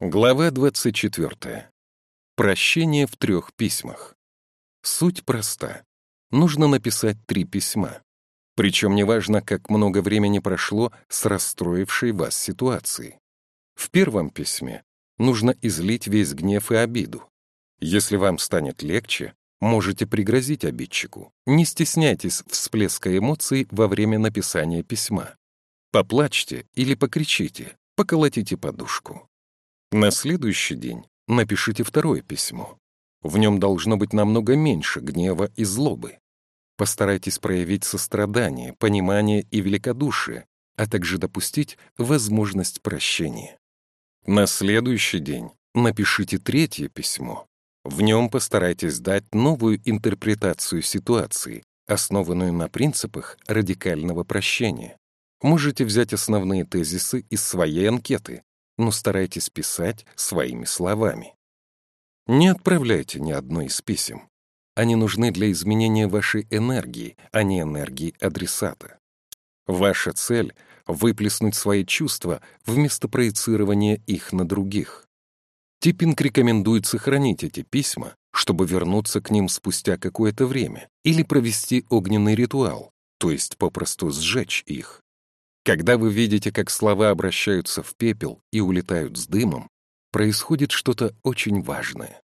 Глава 24. Прощение в трех письмах. Суть проста. Нужно написать три письма. Причем неважно, как много времени прошло с расстроившей вас ситуации. В первом письме нужно излить весь гнев и обиду. Если вам станет легче, можете пригрозить обидчику. Не стесняйтесь всплеска эмоций во время написания письма. Поплачьте или покричите, поколотите подушку. На следующий день напишите второе письмо. В нем должно быть намного меньше гнева и злобы. Постарайтесь проявить сострадание, понимание и великодушие, а также допустить возможность прощения. На следующий день напишите третье письмо. В нем постарайтесь дать новую интерпретацию ситуации, основанную на принципах радикального прощения. Можете взять основные тезисы из своей анкеты, но старайтесь писать своими словами. Не отправляйте ни одной из писем. Они нужны для изменения вашей энергии, а не энергии адресата. Ваша цель — выплеснуть свои чувства вместо проецирования их на других. Типпинг рекомендует сохранить эти письма, чтобы вернуться к ним спустя какое-то время, или провести огненный ритуал, то есть попросту сжечь их. Когда вы видите, как слова обращаются в пепел и улетают с дымом, происходит что-то очень важное.